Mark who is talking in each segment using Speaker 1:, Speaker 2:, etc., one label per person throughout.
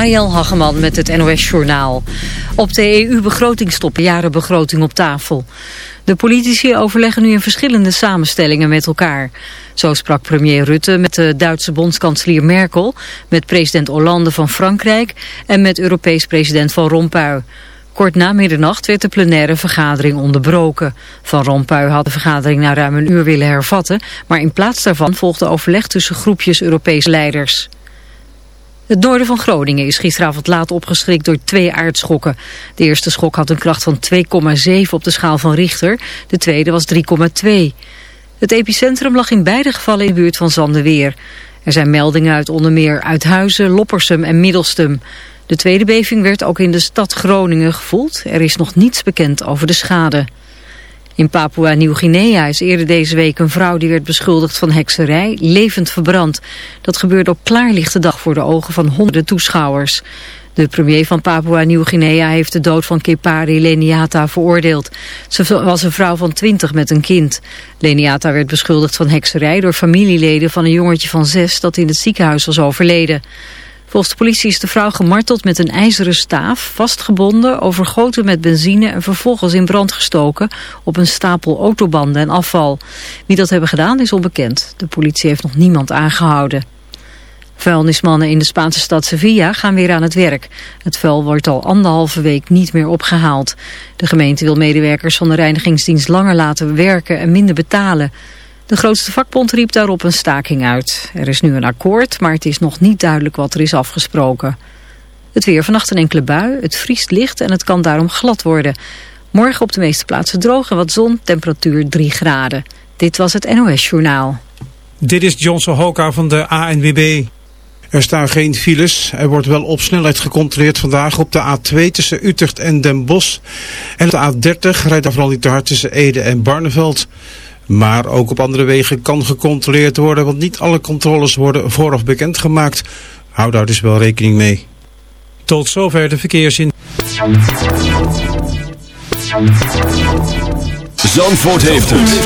Speaker 1: Ariel Hageman met het NOS-journaal. Op de EU-begroting stoppen jarenbegroting op tafel. De politici overleggen nu in verschillende samenstellingen met elkaar. Zo sprak premier Rutte met de Duitse bondskanselier Merkel... met president Hollande van Frankrijk... en met Europees president Van Rompuy. Kort na middernacht werd de plenaire vergadering onderbroken. Van Rompuy had de vergadering na ruim een uur willen hervatten... maar in plaats daarvan volgde overleg tussen groepjes Europese leiders. Het noorden van Groningen is gisteravond laat opgeschrikt door twee aardschokken. De eerste schok had een kracht van 2,7 op de schaal van Richter. De tweede was 3,2. Het epicentrum lag in beide gevallen in de buurt van Zandeweer. Er zijn meldingen uit onder meer Uithuizen, Loppersum en Middelstum. De tweede beving werd ook in de stad Groningen gevoeld. Er is nog niets bekend over de schade. In Papua-Nieuw-Guinea is eerder deze week een vrouw die werd beschuldigd van hekserij levend verbrand. Dat gebeurde op klaarlichte dag voor de ogen van honderden toeschouwers. De premier van Papua-Nieuw-Guinea heeft de dood van Kepari Leniata veroordeeld. Ze was een vrouw van twintig met een kind. Leniata werd beschuldigd van hekserij door familieleden van een jongetje van zes dat in het ziekenhuis was overleden. Volgens de politie is de vrouw gemarteld met een ijzeren staaf, vastgebonden, overgoten met benzine en vervolgens in brand gestoken op een stapel autobanden en afval. Wie dat hebben gedaan is onbekend. De politie heeft nog niemand aangehouden. Vuilnismannen in de Spaanse stad Sevilla gaan weer aan het werk. Het vuil wordt al anderhalve week niet meer opgehaald. De gemeente wil medewerkers van de reinigingsdienst langer laten werken en minder betalen. De grootste vakbond riep daarop een staking uit. Er is nu een akkoord, maar het is nog niet duidelijk wat er is afgesproken. Het weer vannacht een enkele bui, het vriest licht en het kan daarom glad worden. Morgen op de meeste plaatsen droog en wat zon, temperatuur 3 graden. Dit was het NOS Journaal.
Speaker 2: Dit is Johnson Hoka van de ANWB. Er staan geen files. Er wordt wel op snelheid gecontroleerd vandaag op de A2 tussen Utrecht en Den Bosch. En de A30 rijdt daar vooral niet te hard tussen Ede en Barneveld. Maar ook op andere wegen kan gecontroleerd worden, want niet alle controles worden vooraf bekendgemaakt. Hou daar dus wel rekening mee. Tot zover de verkeersin.
Speaker 3: Zandvoort heeft het.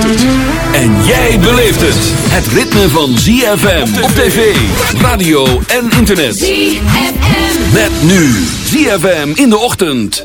Speaker 3: En jij beleeft het. Het ritme van ZFM op tv, radio en internet. ZFM. Met nu ZFM in de ochtend.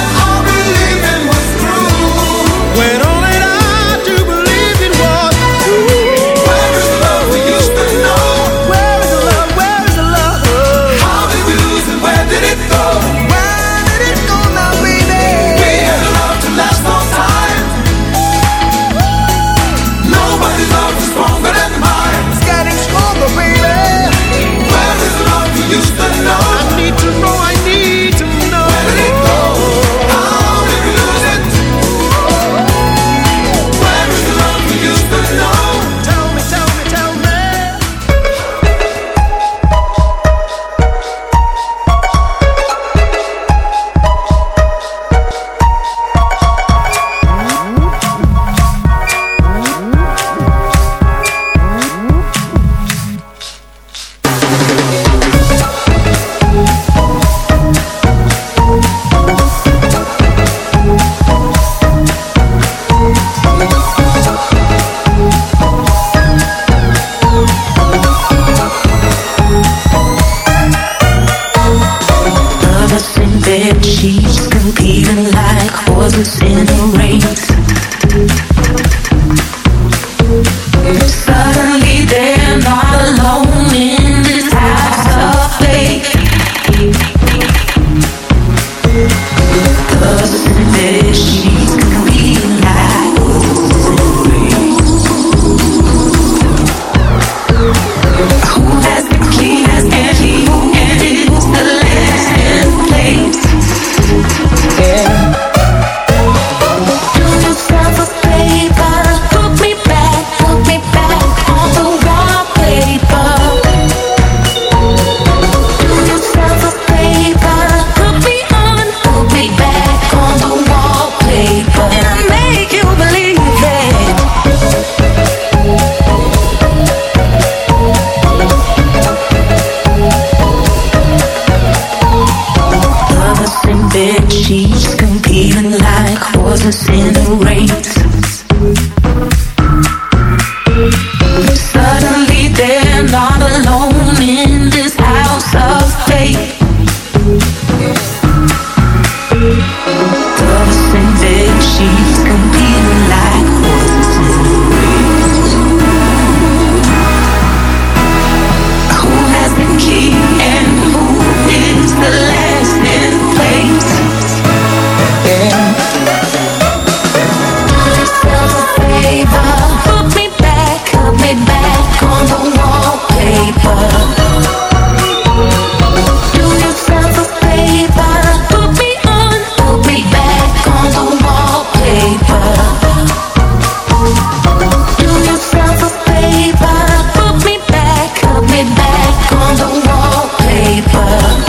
Speaker 4: no Rain. on the wallpaper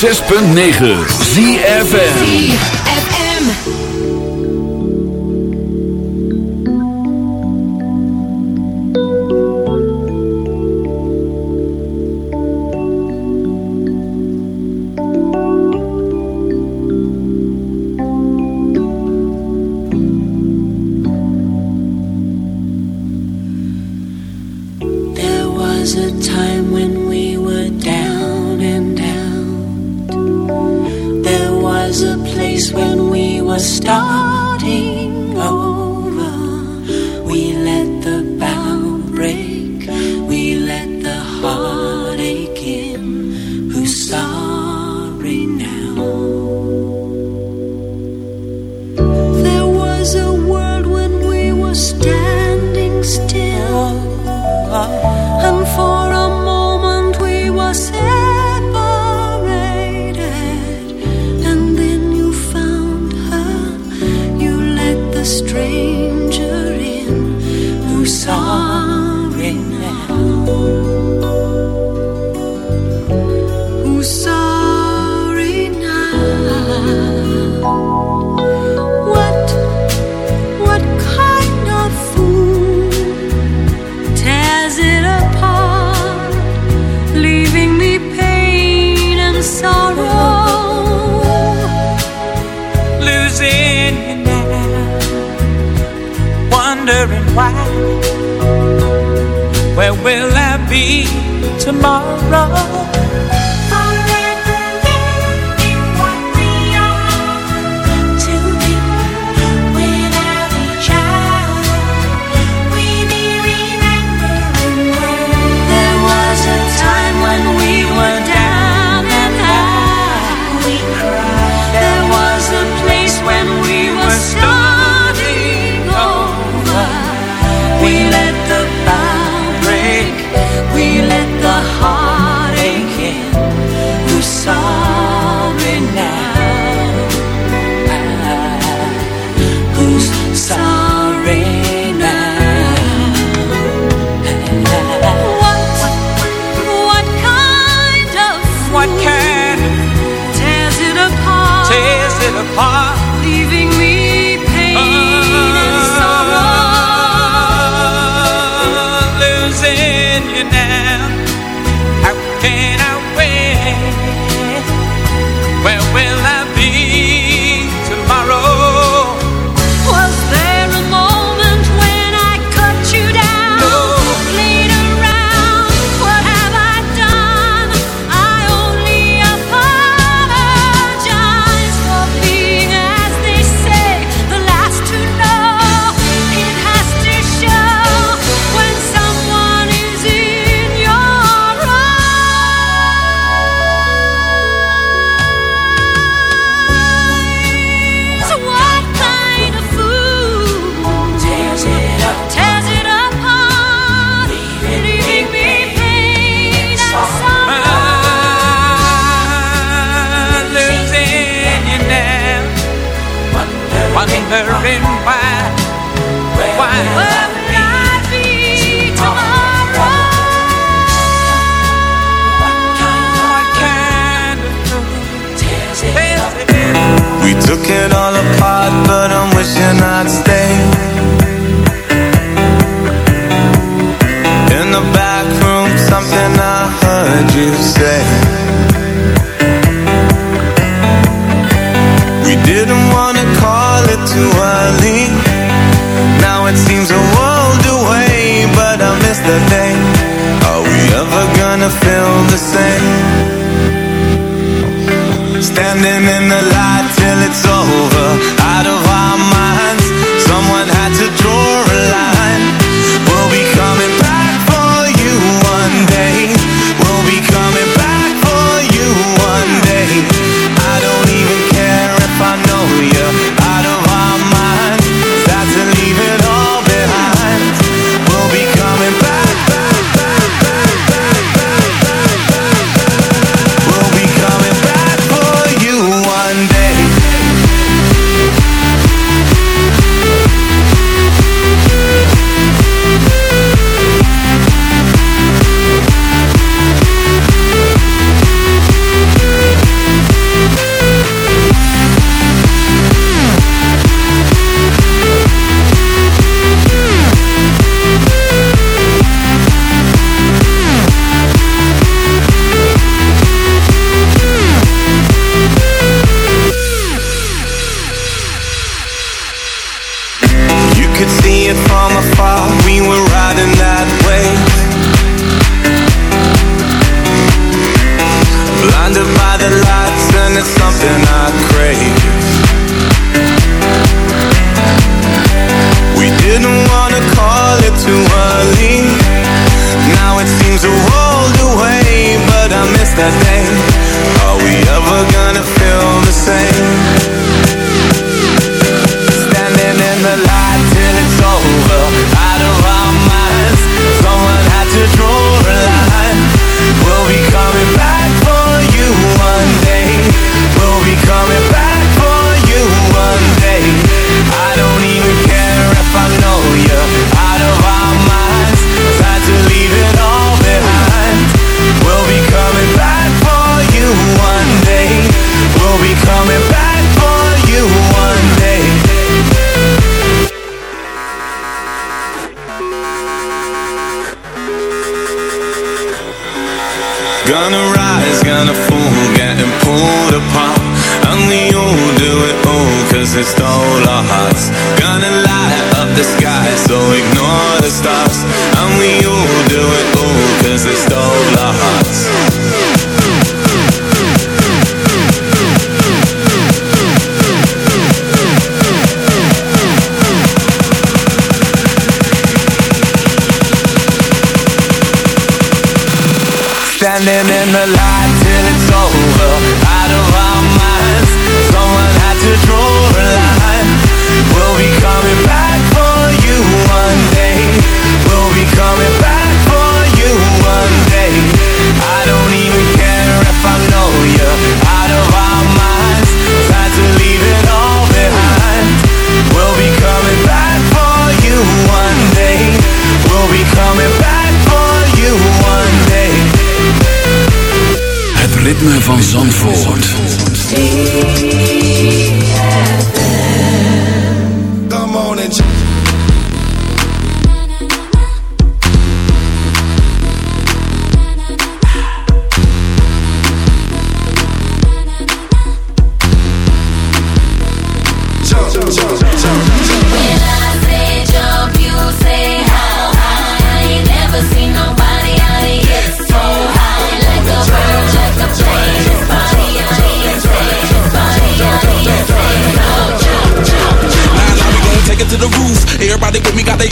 Speaker 3: 106.9
Speaker 5: ZFN I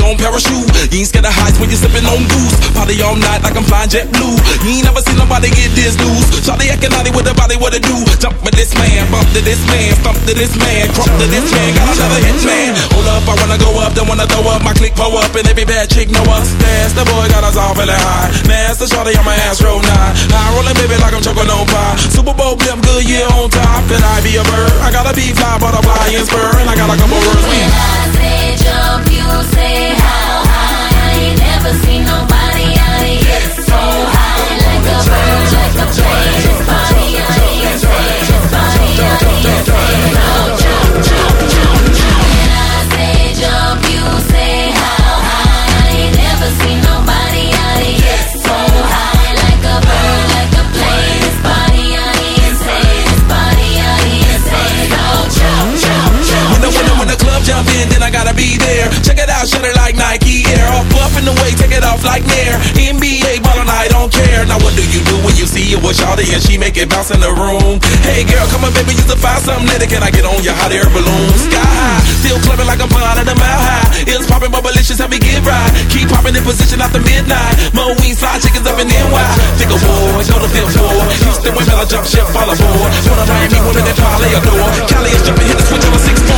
Speaker 6: own parachute. You ain't scared of heights when you sippin' on goose. Party all night like I'm flying JetBlue. You ain't never seen nobody get this loose. Shawty acting naughty with the body, what it do? Jump with this man, bump to this man, stomp to this man, crump to this man. Got another hit man. Hold up, I wanna go up, don't wanna throw up. My click pull up, and every bad chick know us. That's the boy got us all feeling high. Master Shawty on my ass roll nine. High rolling baby like I'm choking on pie. Super Bowl blimp, Goodyear on top. Could I be a bird? I gotta be fly, butterfly and spur, and I got a couple
Speaker 7: never seen nobody so high. Like a bird, like a plane.
Speaker 6: Be there. Check it out, shut it like Nike Air. Off buff in the way, take it off like Nair. NBA ballin', I don't care. Now what do you do when you see it with Shawty and she make it bounce in the room? Hey girl, come on baby, you to find something later. Can I get on your hot air balloon? Sky high, still clubbing like I'm flying at a mile high. It's popping, but malicious, help me get right. Keep popping in position after midnight. Mo wings, fly chickens up in NY. Think of war, go to fifth floor. Houston women, I jump ship, fall aboard. Of Miami women that probably adore. Cali is jumping, hit the switch on a six four.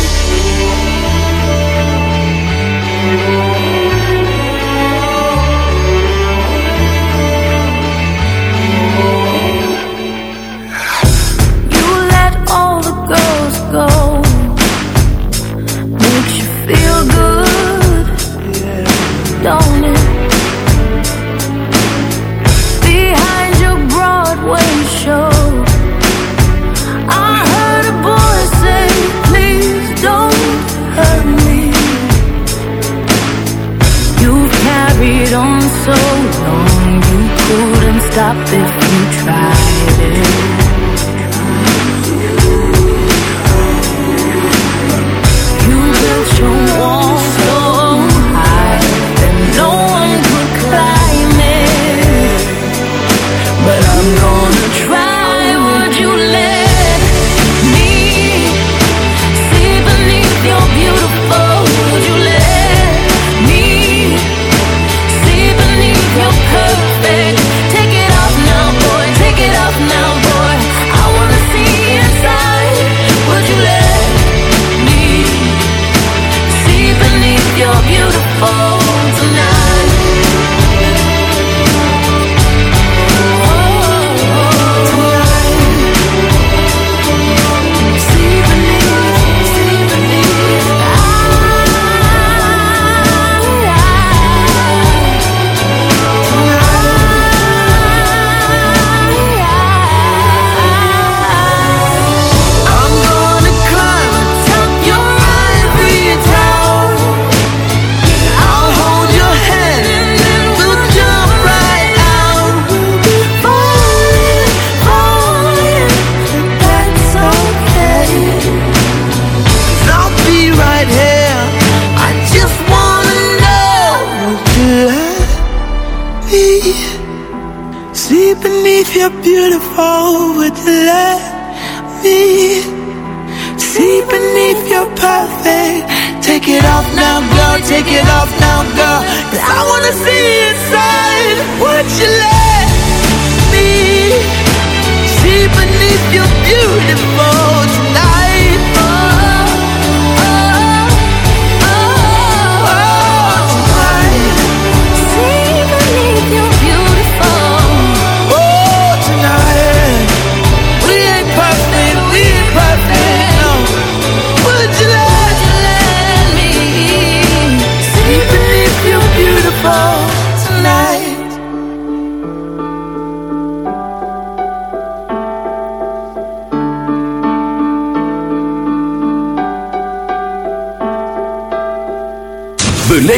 Speaker 7: Stop if you tried it.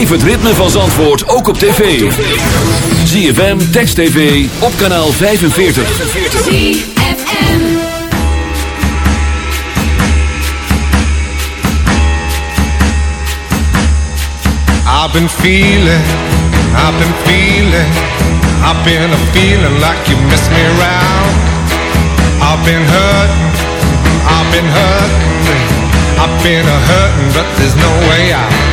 Speaker 3: Beleef het ritme van Zandvoort ook op tv. ZFM, Text TV, op kanaal 45.
Speaker 8: I've been feeling, I've been feeling, I've been a feeling like you miss me around. I've been hurting, I've been hurting, I've been a hurting, but there's no way out.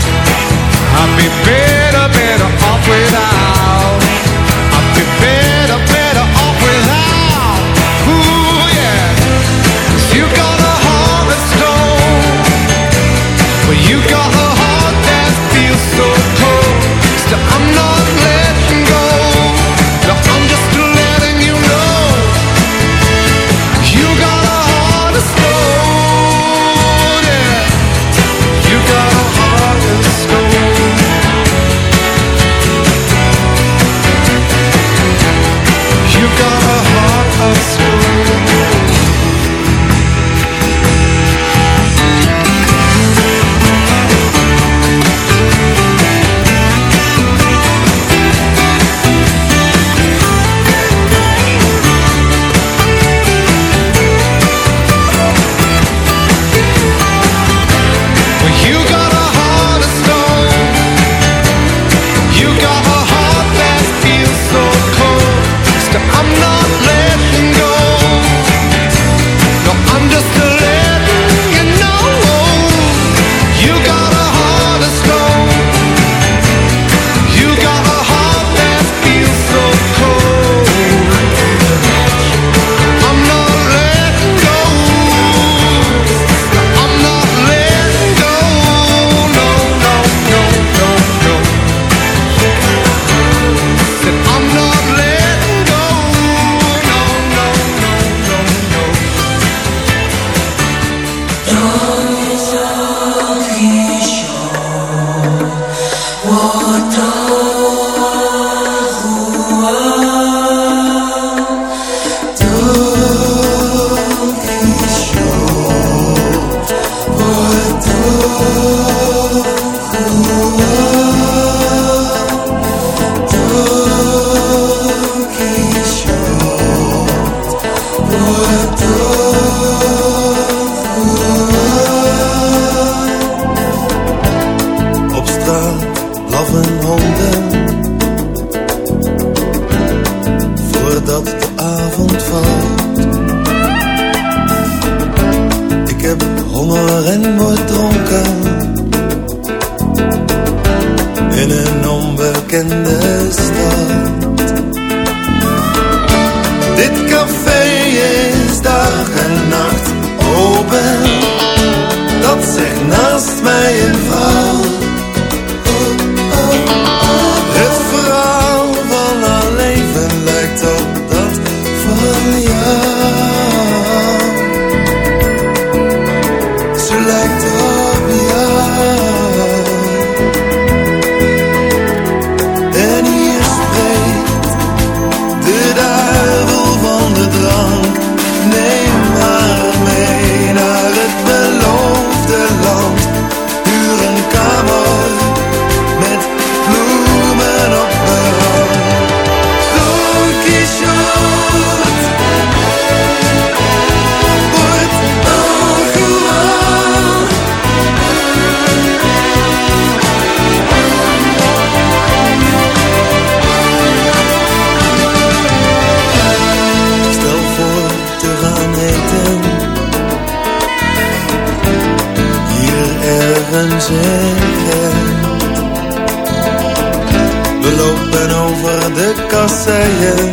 Speaker 9: We lopen over de kasseien.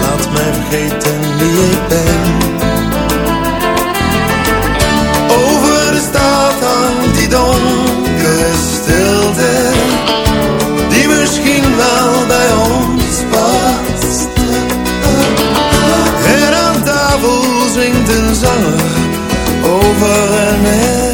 Speaker 9: Laat mij vergeten wie ik ben. Over de staat hangt die donkere stilte. Die misschien wel bij ons past. En aan tafel zingt een zanger over een.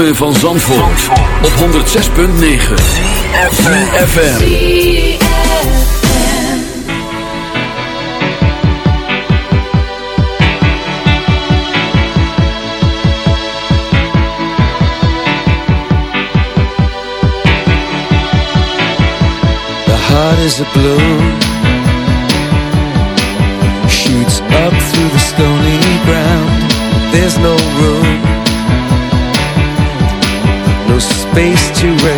Speaker 3: ritme van Zandvoort, op 106.9 FM.
Speaker 10: The heart is a blue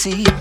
Speaker 4: see.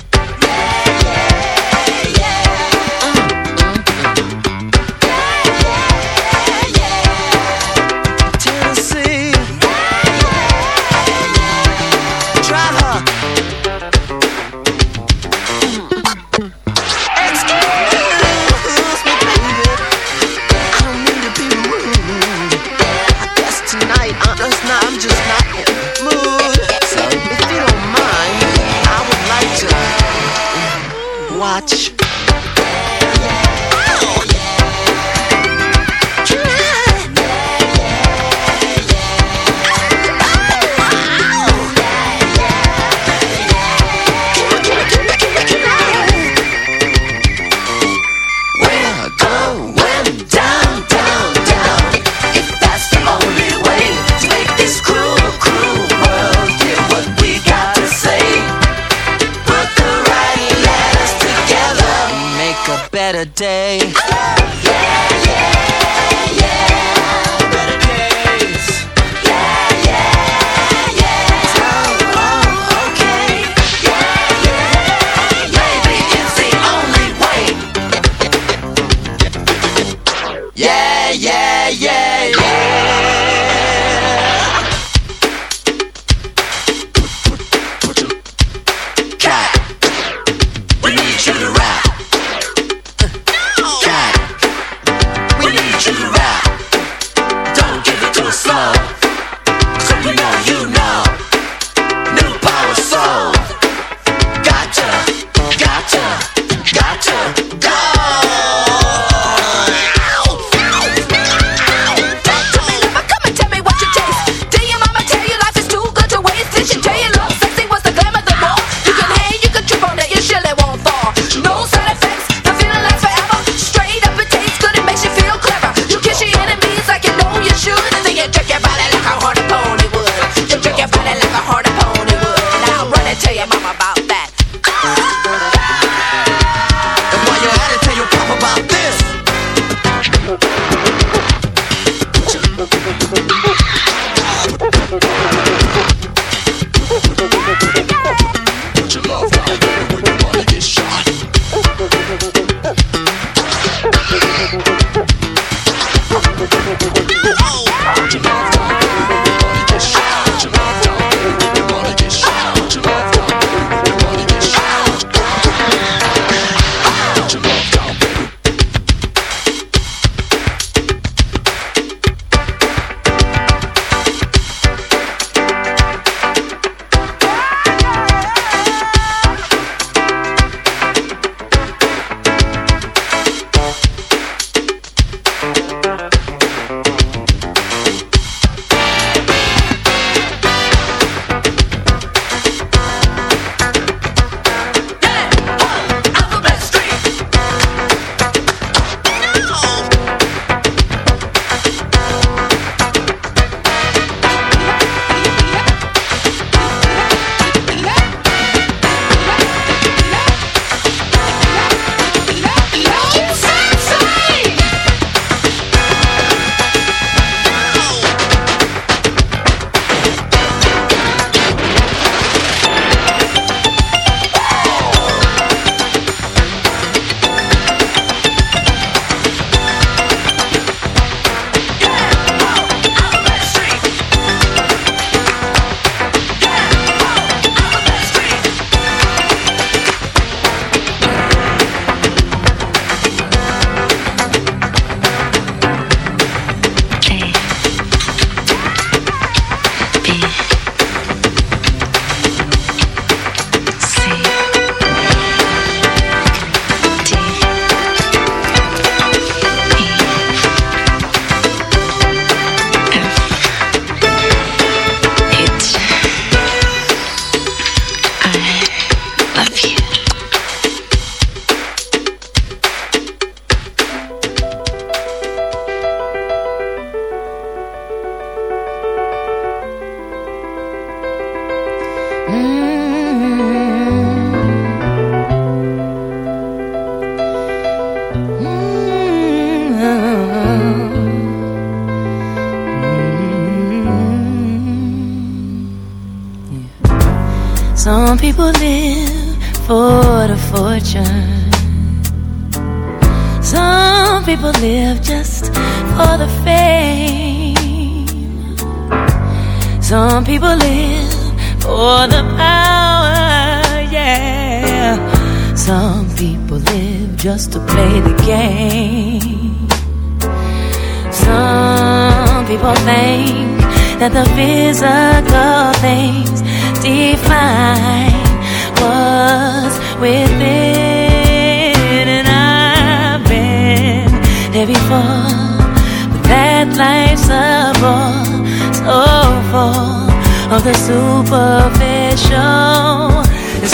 Speaker 4: official. It's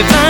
Speaker 11: divine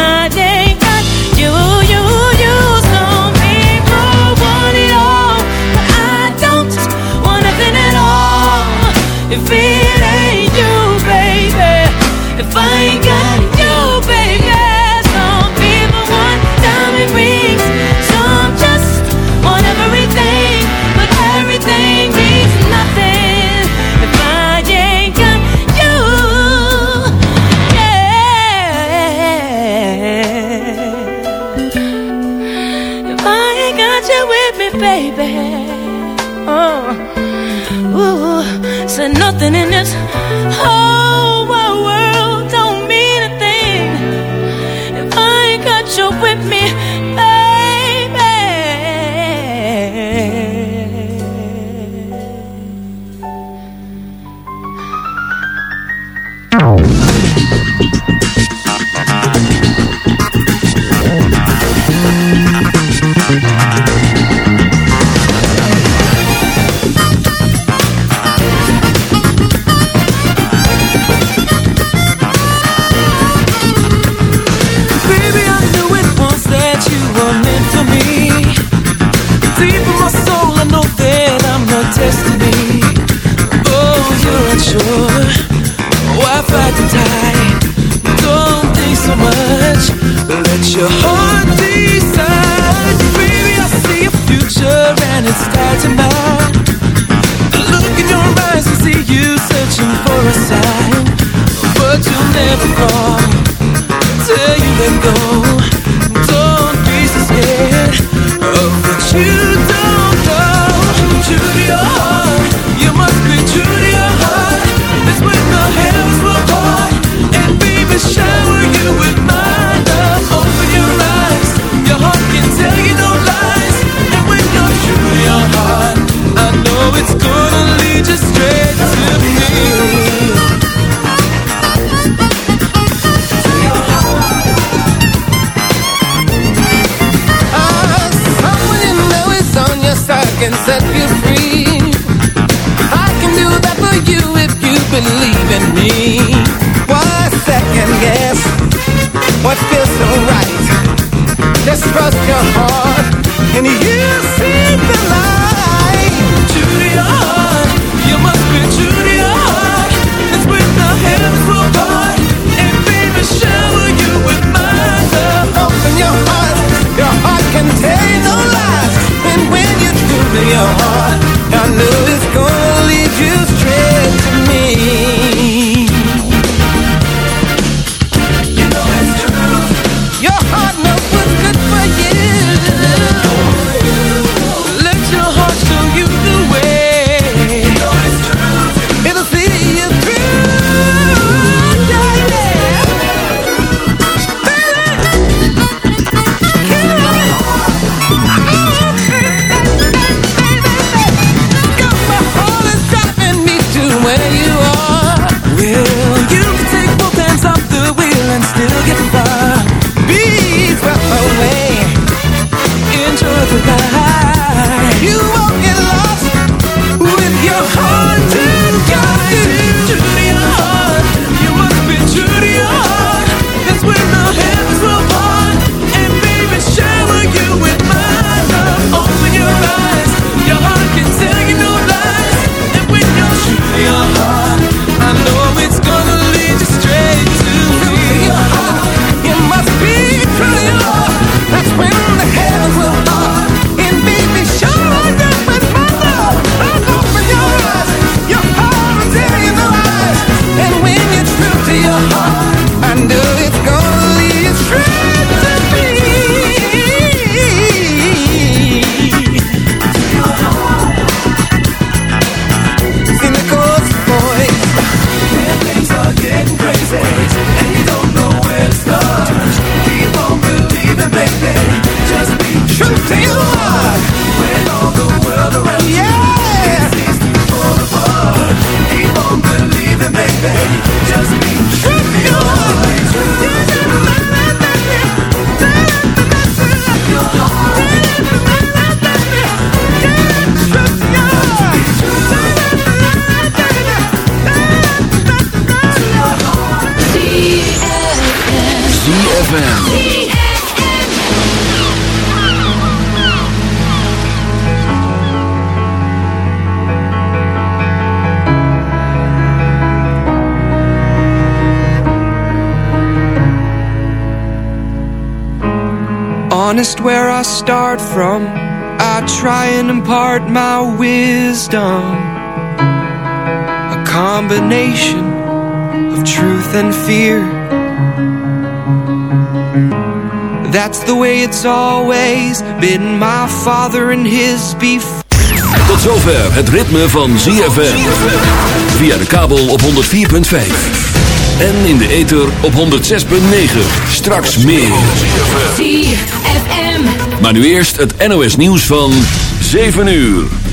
Speaker 11: impart my wisdom. A combination of truth and fear. That's the way it's always been. My father and his before.
Speaker 3: Tot zover het ritme van ZFM Via de kabel op 104.5 en in de ether op 106.9. Straks meer.
Speaker 7: ZFM
Speaker 3: Maar nu eerst het NOS nieuws van... 7 uur.